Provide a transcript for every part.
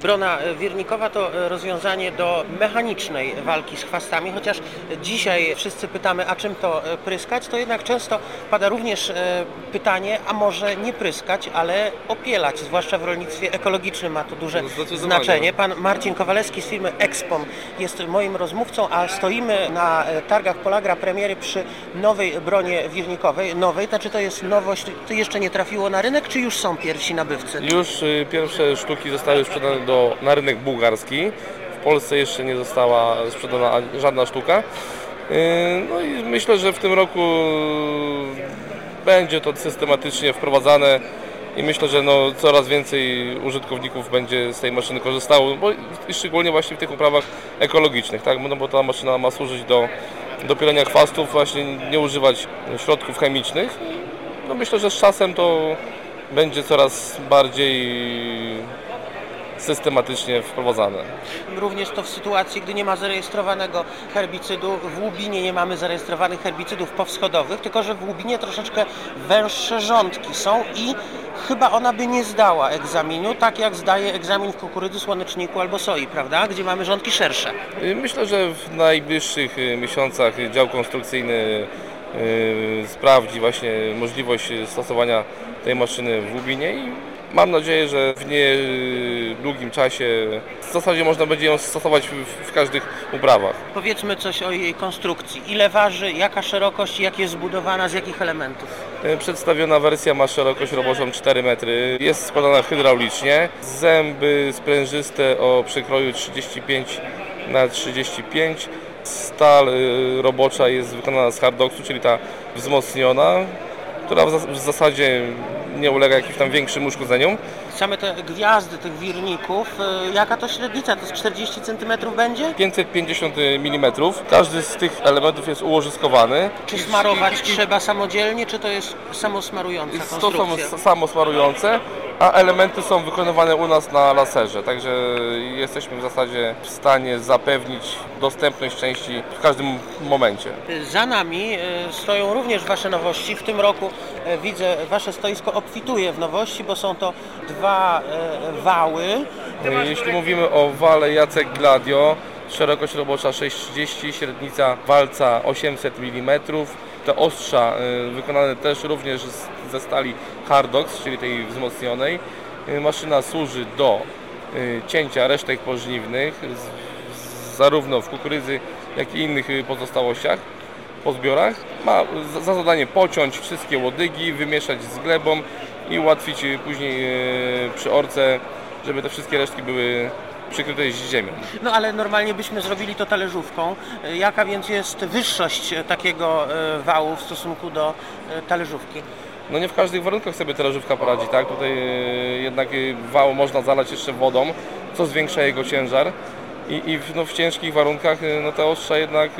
Brona wirnikowa to rozwiązanie do mechanicznej walki z chwastami, chociaż dzisiaj wszyscy pytamy, a czym to e, pryskać, to jednak często pada również e, pytanie, a może nie pryskać, ale opielać, zwłaszcza w rolnictwie ekologicznym ma to duże No, znaczenie. Pan Marcin Kowalewski z firmy Expom jest moim rozmówcą, a stoimy na e, targach Polagra premiery przy nowej bronie wirnikowej. Nowej, to czy to jest nowość, to jeszcze nie trafiło na rynek, czy już są pierwsi nabywcy? Już y, pierwsze sztuki zostały sprzedane do, na rynek bułgarski. W Polsce jeszcze nie została sprzedana żadna sztuka. Y, No i myślę, że w tym roku będzie to systematycznie wprowadzane i myślę, że no coraz więcej użytkowników będzie z tej maszyny korzystało, bo szczególnie właśnie w tych uprawach ekologicznych, tak? No bo ta maszyna ma służyć do, do pielenia chwastów, właśnie nie używać środków chemicznych. No myślę, że z czasem to będzie coraz bardziej systematycznie wprowadzane. Również to w sytuacji, gdy nie ma zarejestrowanego herbicydu. W Łubinie nie mamy zarejestrowanych herbicydów powschodowych, tylko że w Łubinie troszeczkę węższe rządki są i chyba ona by nie zdała egzaminu, tak jak zdaje egzamin w kukurydzy, słoneczniku albo soi, prawda? Gdzie mamy rządki szersze. Myślę, że w najbliższych y, miesiącach dział konstrukcyjny y, sprawdzi właśnie możliwość stosowania tej maszyny w Lubinie i mam nadzieję, że w niedługim czasie w zasadzie można będzie ją stosować w, w każdych uprawach. Powiedzmy coś o jej konstrukcji. Ile waży, jaka szerokość, jak jest zbudowana, z jakich elementów? Y, Przedstawiona wersja ma szerokość roboczą 4 metry. Jest składana hydraulicznie. Zęby sprężyste o przekroju 35 na 35. Stal y, robocza jest wykonana z hardoksu, czyli ta wzmocniona, która w zas- w zasadzie nie ulega jakimś tam większym uszkodzeniom. Same te gwiazdy tych wirników, y, jaka to średnica? To z 40 cm będzie? 550 mm. Każdy z tych elementów jest ułożyskowany. Czy smarować trzeba samodzielnie, czy to jest samosmarująca To są konstrukcja? samosmarujące, a elementy są wykonywane u nas na laserze, także jesteśmy w zasadzie w stanie zapewnić dostępność części w każdym momencie. Za nami e, stoją również Wasze nowości. W tym roku e, widzę Wasze stoisko obfituje w nowości, bo są to dwa e, wały. Jeśli mówimy o wale Jacek Gladio, szerokość robocza 630, średnica walca 800 mm. Te ostrza y, wykonane też również ze stali Hardox, czyli tej wzmocnionej. Y, Maszyna służy do y, cięcia resztek pożniwnych, zarówno w kukurydzy, jak i innych pozostałościach po zbiorach. Ma za- za zadanie pociąć wszystkie łodygi, wymieszać z glebą i ułatwić później przy orce, żeby te wszystkie resztki były przykryte z ziemią. No ale normalnie byśmy zrobili to talerzówką. E, Jaka więc jest wyższość e, takiego e, wału w stosunku do talerzówki? No nie w każdych warunkach sobie talerzówka poradzi, tak? Tutaj jednak wał można zalać jeszcze wodą, co zwiększa jego ciężar. I, i w, no, w ciężkich warunkach no, ta ostrza jednak,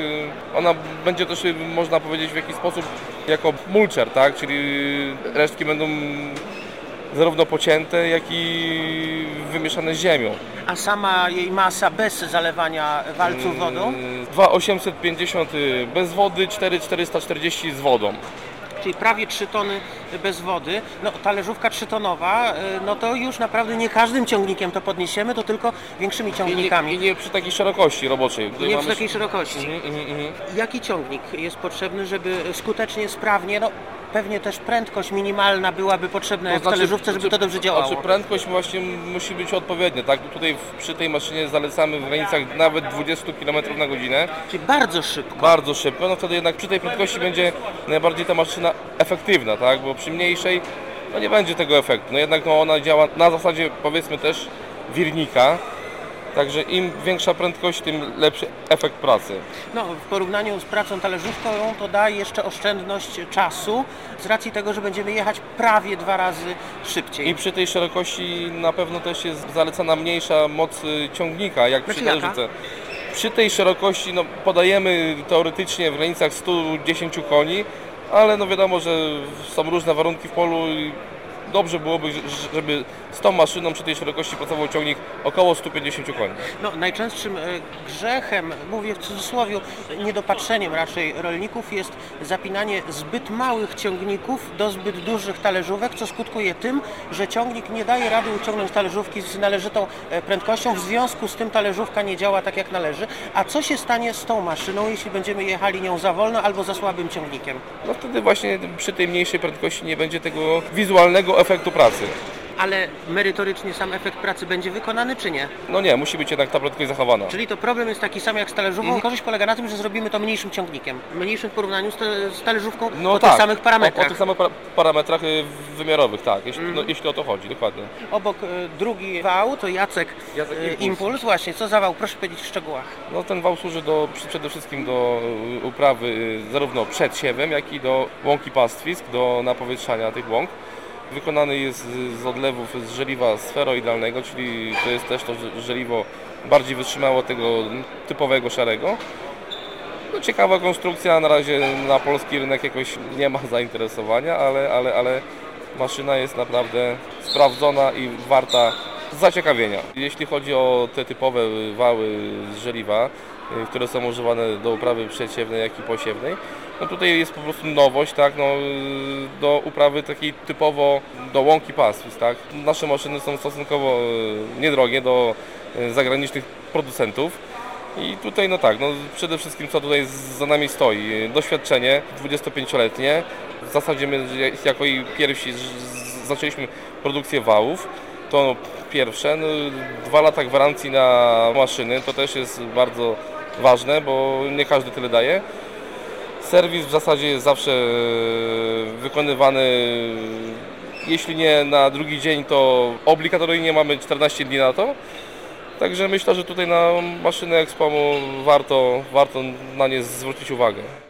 ona będzie też, można powiedzieć, w jakiś sposób jako mulcher, tak? Czyli resztki będą zarówno pocięte, jak i wymieszane z ziemią. A sama jej masa bez zalewania walców wodą? Mm, 2,850 y, bez wody, 4,440 z wodą. czyli prawie 3 tony bez wody. No talerzówka 3-tonowa, y, no to już naprawdę nie każdym ciągnikiem to podniesiemy, to tylko większymi I nie, ciągnikami. I nie przy takiej szerokości roboczej. Nie mamy- takiej szerokości. Mhm. Jaki ciągnik jest potrzebny, żeby skutecznie, sprawnie, no pewnie też prędkość minimalna byłaby potrzebna jak w talerzówce, żeby to dobrze działało. Znaczy prędkość właśnie musi być odpowiednia, tak? Tutaj w, przy tej maszynie zalecamy w granicach nawet 20 km na godzinę. Czyli bardzo szybko. Bardzo szybko, no wtedy jednak przy tej prędkości będzie najbardziej ta maszyna efektywna, tak? Bo przy mniejszej no nie będzie tego efektu. No jednak no, ona działa na zasadzie powiedzmy też wirnika. Także im większa prędkość, tym lepszy efekt pracy. No, w porównaniu z pracą talerzówką to da jeszcze oszczędność czasu z racji tego, że będziemy jechać prawie dwa razy szybciej. I przy tej szerokości na pewno też jest zalecana mniejsza moc ciągnika, jak przy Znaczy talerzówce. Przy tej szerokości no, podajemy teoretycznie w granicach 110 koni, ale no wiadomo, że są różne warunki w polu i dobrze byłoby, żeby z tą maszyną przy tej szerokości pracował ciągnik około 150 koni. No, najczęstszym e, grzechem, mówię w cudzysłowie, niedopatrzeniem raczej rolników jest zapinanie zbyt małych ciągników do zbyt dużych talerzówek, co skutkuje tym, że ciągnik nie daje rady uciągnąć talerzówki z należytą e, prędkością, w związku z tym talerzówka nie działa tak jak należy. A co się stanie z tą maszyną, jeśli będziemy jechali nią za wolno albo za słabym ciągnikiem? No wtedy właśnie przy tej mniejszej prędkości nie będzie tego wizualnego efektu pracy. Ale merytorycznie sam efekt pracy będzie wykonany, czy nie? No nie, musi być jednak ta prędkość zachowana. Czyli to problem jest taki sam jak z talerzówką. Mhm. Korzyść polega na tym, że zrobimy to mniejszym ciągnikiem. Mniejszym w porównaniu z, te, z talerzówką No o tak, tych samych O, o parametrach. tych samych para- parametrach y, wymiarowych, tak, jeśli, Mhm. no, jeśli o to chodzi, dokładnie. Obok e, drugi wał to Jacek, Jacek e, Impuls. Impuls. Właśnie, co za wał? Proszę powiedzieć w szczegółach. No ten wał służy do, przede wszystkim do y, uprawy y, zarówno przed siewem, jak i do łąki pastwisk, do napowietrzania tych łąk. Wykonany jest z- odlewów z żeliwa sferoidalnego, czyli to jest też to żeliwo bardziej wytrzymało tego typowego szarego. No, ciekawa konstrukcja, na razie na polski rynek jakoś nie ma zainteresowania, ale, ale, ale maszyna jest naprawdę sprawdzona i warta zaciekawienia. Jeśli chodzi o te typowe wały z żeliwa, y, które są używane do uprawy przeciewnej, jak i posiewnej, no tutaj jest po prostu nowość, tak, no, y, do uprawy takiej typowo do łąki pastwisk, tak. Nasze maszyny są stosunkowo y, niedrogie do zagranicznych producentów. I tutaj no tak, no przede wszystkim co tutaj za nami stoi, doświadczenie 25-letnie. W zasadzie my jako i pierwsi zaczęliśmy produkcję wałów. To pierwsze, no, dwa lata gwarancji na maszyny, to też jest bardzo ważne, bo nie każdy tyle daje. Serwis w zasadzie jest zawsze e, wykonywany, jeśli nie na drugi dzień, to obligatoryjnie mamy 14 dni na to. Także myślę, że tutaj na maszynę Expomu warto, warto na nie zwrócić uwagę.